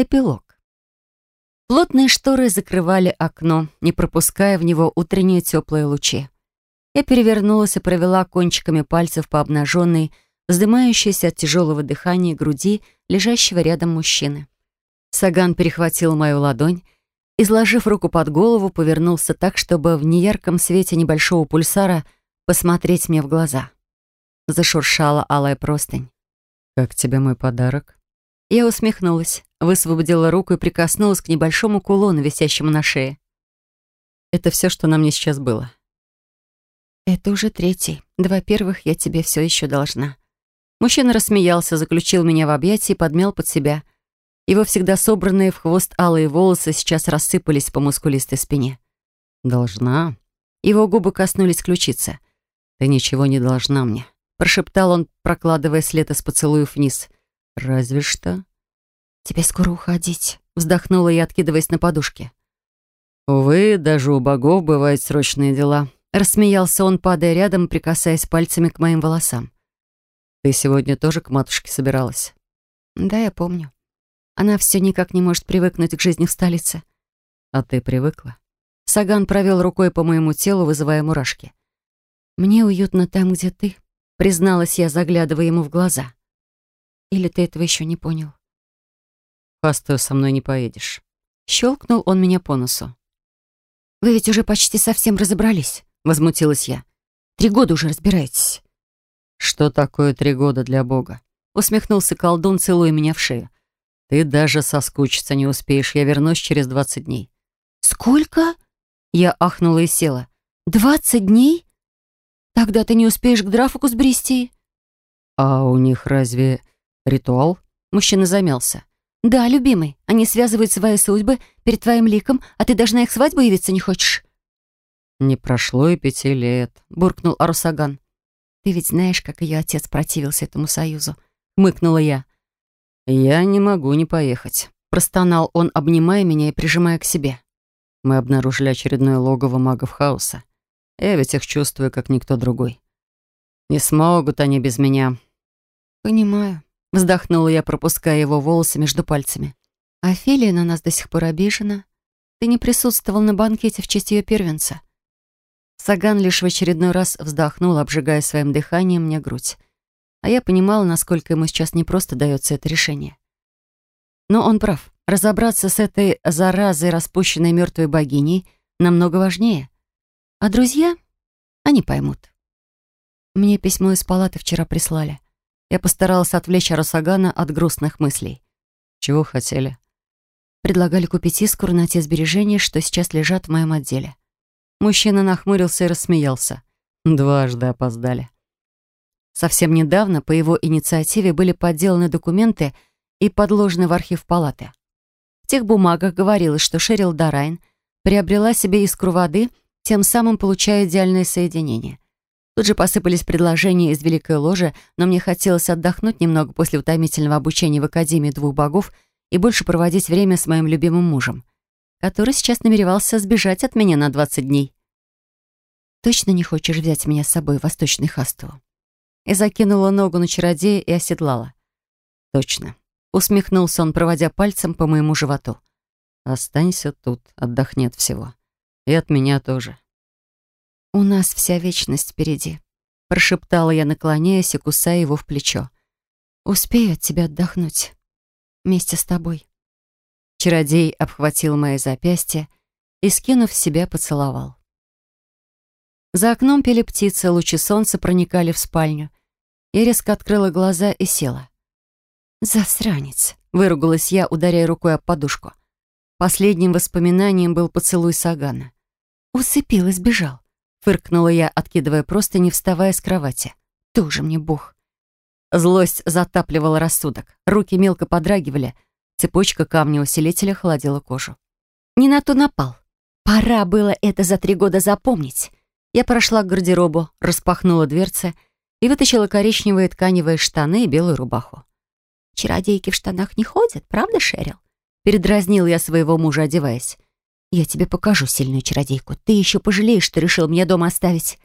Эпилог. Плотные шторы закрывали окно, не пропуская в него утренние теплые лучи. Я перевернулась и провела кончиками пальцев по обнаженной, вздымающейся от тяжелого дыхания груди лежащего рядом мужчины. Саган перехватил мою ладонь, изложив руку под голову, повернулся так, чтобы в неярком свете небольшого пульсара посмотреть мне в глаза. Зашуршала алая простынь. «Как тебе мой подарок?» Я усмехнулась, высвободила руку и прикоснулась к небольшому кулону, висящему на шее. «Это все, что на мне сейчас было». «Это уже третий. Два первых я тебе все еще должна». Мужчина рассмеялся, заключил меня в объятия и подмял под себя. Его всегда собранные в хвост алые волосы сейчас рассыпались по мускулистой спине. «Должна?» Его губы коснулись ключицы. «Ты ничего не должна мне», — прошептал он, прокладывая след из поцелуев вниз. «Разве что...» «Тебе скоро уходить», — вздохнула я, откидываясь на подушке. «Увы, даже у богов бывают срочные дела», — рассмеялся он, падая рядом, прикасаясь пальцами к моим волосам. «Ты сегодня тоже к матушке собиралась?» «Да, я помню. Она все никак не может привыкнуть к жизни в столице». «А ты привыкла?» Саган провел рукой по моему телу, вызывая мурашки. «Мне уютно там, где ты», — призналась я, заглядывая ему в глаза. Или ты этого еще не понял? Хастую со мной не поедешь. Щелкнул он меня по носу. Вы ведь уже почти совсем разобрались, возмутилась я. Три года уже разбираетесь. Что такое три года для Бога? Усмехнулся колдун, целуя меня в шею. Ты даже соскучиться не успеешь, я вернусь через двадцать дней. Сколько? Я ахнула и села. «Двадцать дней? Тогда ты не успеешь к Драфуку сбрести?» «А у них разве «Ритуал?» Мужчина замялся. «Да, любимый, они связывают свои судьбы перед твоим ликом, а ты даже на их свадьбу явиться не хочешь». «Не прошло и пяти лет», — буркнул Арусаган. «Ты ведь знаешь, как ее отец противился этому союзу», — мыкнула я. «Я не могу не поехать», — простонал он, обнимая меня и прижимая к себе. Мы обнаружили очередное логово магов хаоса. Я ведь их чувствую, как никто другой. Не смогут они без меня. «Понимаю», Вздохнула я, пропуская его волосы между пальцами. Офелия на нас до сих пор обижена. Ты не присутствовал на банкете в честь ее первенца. Саган лишь в очередной раз вздохнул, обжигая своим дыханием мне грудь. А я понимала, насколько ему сейчас непросто дается это решение. Но он прав. Разобраться с этой заразой, распущенной мертвой богиней, намного важнее. А друзья, они поймут. Мне письмо из палаты вчера прислали. Я постаралась отвлечь Арасагана от грустных мыслей. «Чего хотели?» Предлагали купить искру на те сбережения, что сейчас лежат в моем отделе. Мужчина нахмурился и рассмеялся. «Дважды опоздали». Совсем недавно по его инициативе были подделаны документы и подложены в архив палаты. В тех бумагах говорилось, что Шерил Дарайн приобрела себе искру воды, тем самым получая идеальное соединение. Тут же посыпались предложения из Великой Ложи, но мне хотелось отдохнуть немного после утомительного обучения в Академии двух богов и больше проводить время с моим любимым мужем, который сейчас намеревался сбежать от меня на 20 дней. «Точно не хочешь взять меня с собой Восточный Хасту?» И закинула ногу на чародея и оседлала. «Точно», — усмехнулся он, проводя пальцем по моему животу. «Останься тут, отдохни от всего. И от меня тоже. «У нас вся вечность впереди», — прошептала я, наклоняясь и кусая его в плечо. «Успею от тебя отдохнуть. Вместе с тобой». Чародей обхватил мои запястья и, скинув себя, поцеловал. За окном пели птицы, лучи солнца проникали в спальню. Я резко открыла глаза и села. «Засранец!» — выругалась я, ударяя рукой об подушку. Последним воспоминанием был поцелуй Сагана. Усыпил и сбежал. Фыркнула я, откидывая просто не вставая с кровати. Тоже мне бог. Злость затапливала рассудок. Руки мелко подрагивали. Цепочка камня усилителя холодила кожу. Не на то напал. Пора было это за три года запомнить. Я прошла к гардеробу, распахнула дверцы и вытащила коричневые тканевые штаны и белую рубаху. «Чародейки в штанах не ходят, правда, Шерил?» Передразнил я своего мужа, одеваясь. Я тебе покажу сильную чародейку. Ты еще пожалеешь, что решил меня дома оставить».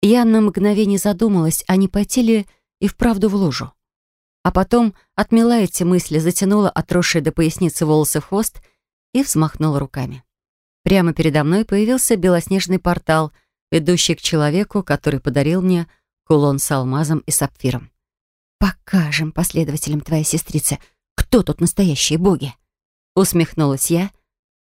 Я на мгновение задумалась, а не пойти ли и вправду в ложу. а потом отмела эти мысли, затянула отросшие до поясницы волосы в хвост и взмахнула руками. Прямо передо мной появился белоснежный портал, ведущий к человеку, который подарил мне кулон с алмазом и сапфиром. «Покажем последователям твоей сестрицы, кто тут настоящие боги!» Усмехнулась я,